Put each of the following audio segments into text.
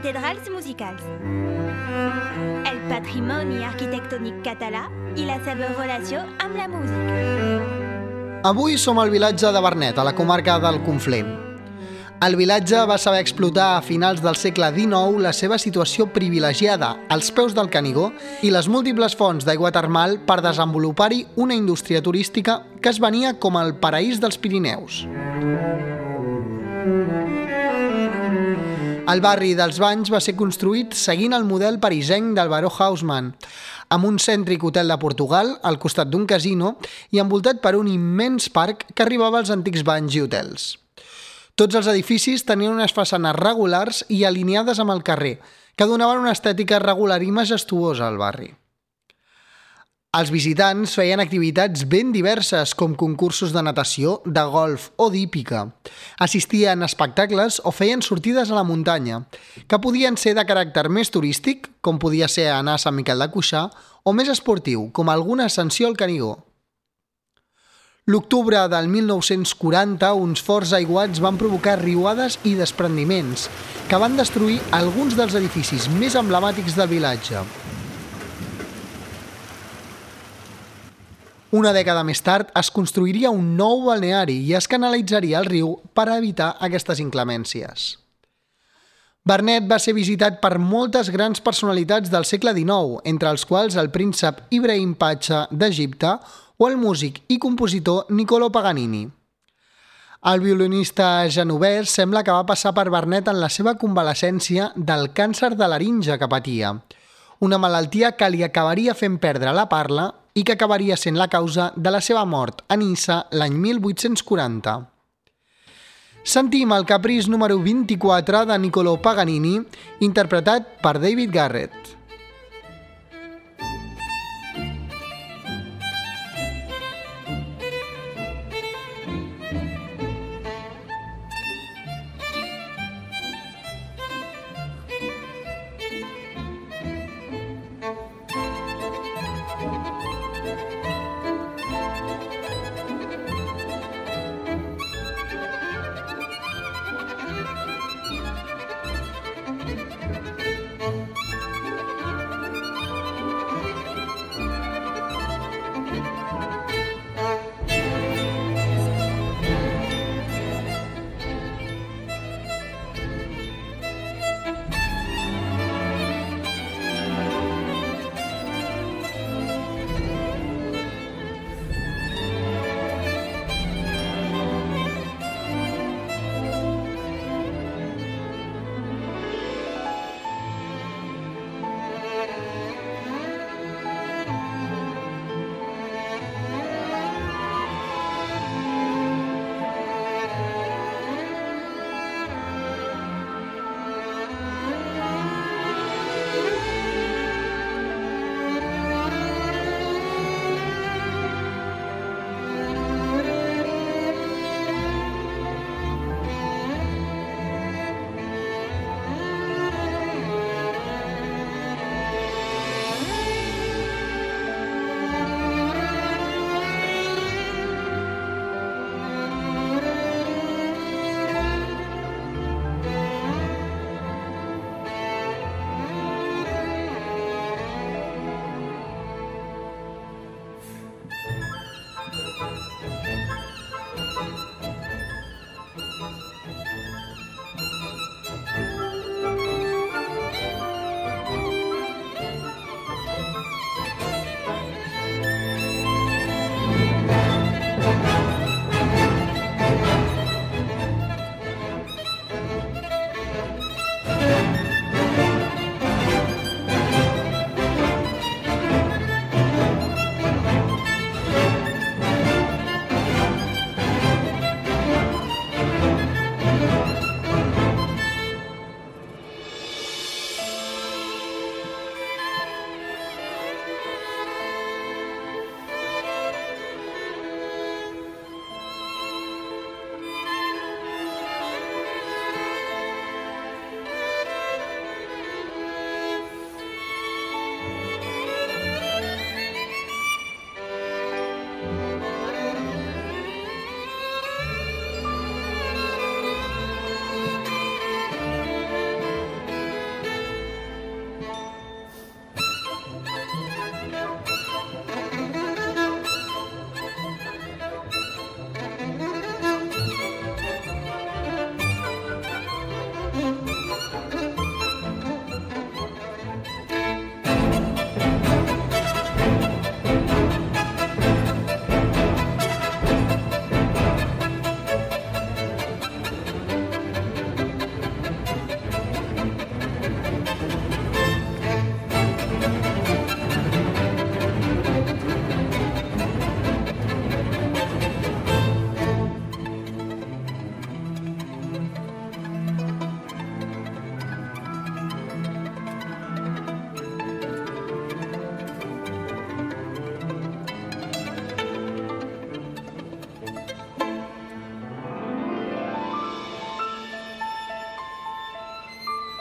catedrals musicals. El patrimoni arquitectònic català i la seva relació amb la música. Avui som al vilatge de Bernet, a la comarca del Conflent. El vilatge va saber explotar a finals del segle XIX la seva situació privilegiada als peus del Canigó i les múltiples fonts d'aigua termal per desenvolupar-hi una indústria turística que es venia com el paraís dels Pirineus. El barri dels Banys va ser construït seguint el model parisenc del Baró Haussmann, amb un cèntric hotel de Portugal al costat d'un casino i envoltat per un immens parc que arribava als antics banys i hotels. Tots els edificis tenien unes façanes regulars i alineades amb el carrer, que donaven una estètica regular i majestuosa al barri. Els visitants feien activitats ben diverses, com concursos de natació, de golf o d'hípica. Assistien a espectacles o feien sortides a la muntanya, que podien ser de caràcter més turístic, com podia ser anar a Sant Miquel de Cuixà, o més esportiu, com alguna ascensió al Canigó. L'octubre del 1940, uns forts aiguats van provocar riuades i desprendiments, que van destruir alguns dels edificis més emblemàtics del vilatge. Una dècada més tard es construiria un nou balneari i es canalitzaria el riu per evitar aquestes inclemències. Bernet va ser visitat per moltes grans personalitats del segle XIX, entre els quals el príncep Ibrahim Pacha d'Egipte o el músic i compositor Niccolo Paganini. El violinista genovès sembla que va passar per Bernet en la seva convalescència del càncer de laringe que patia, una malaltia que li acabaria fent perdre la parla i que acabaria sent la causa de la seva mort a Nissa l'any 1840. Sentim el caprís número 24 de Niccolo Paganini, interpretat per David Garrett.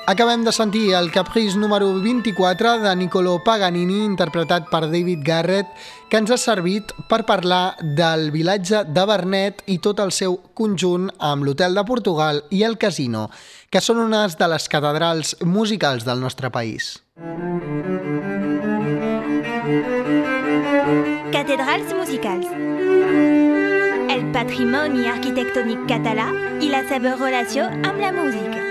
Acabem de sentir el Caprice número 24 de Niccolò Paganini, interpretat per David Garrett, que ens ha servit per parlar del vilatge de Vernet i tot el seu conjunt amb l'Hotel de Portugal i el Casino, que són unes de les catedrals musicals del nostre país. Cathedrals musicals. El patrimoni arquitectònic català i la seva relació amb la música.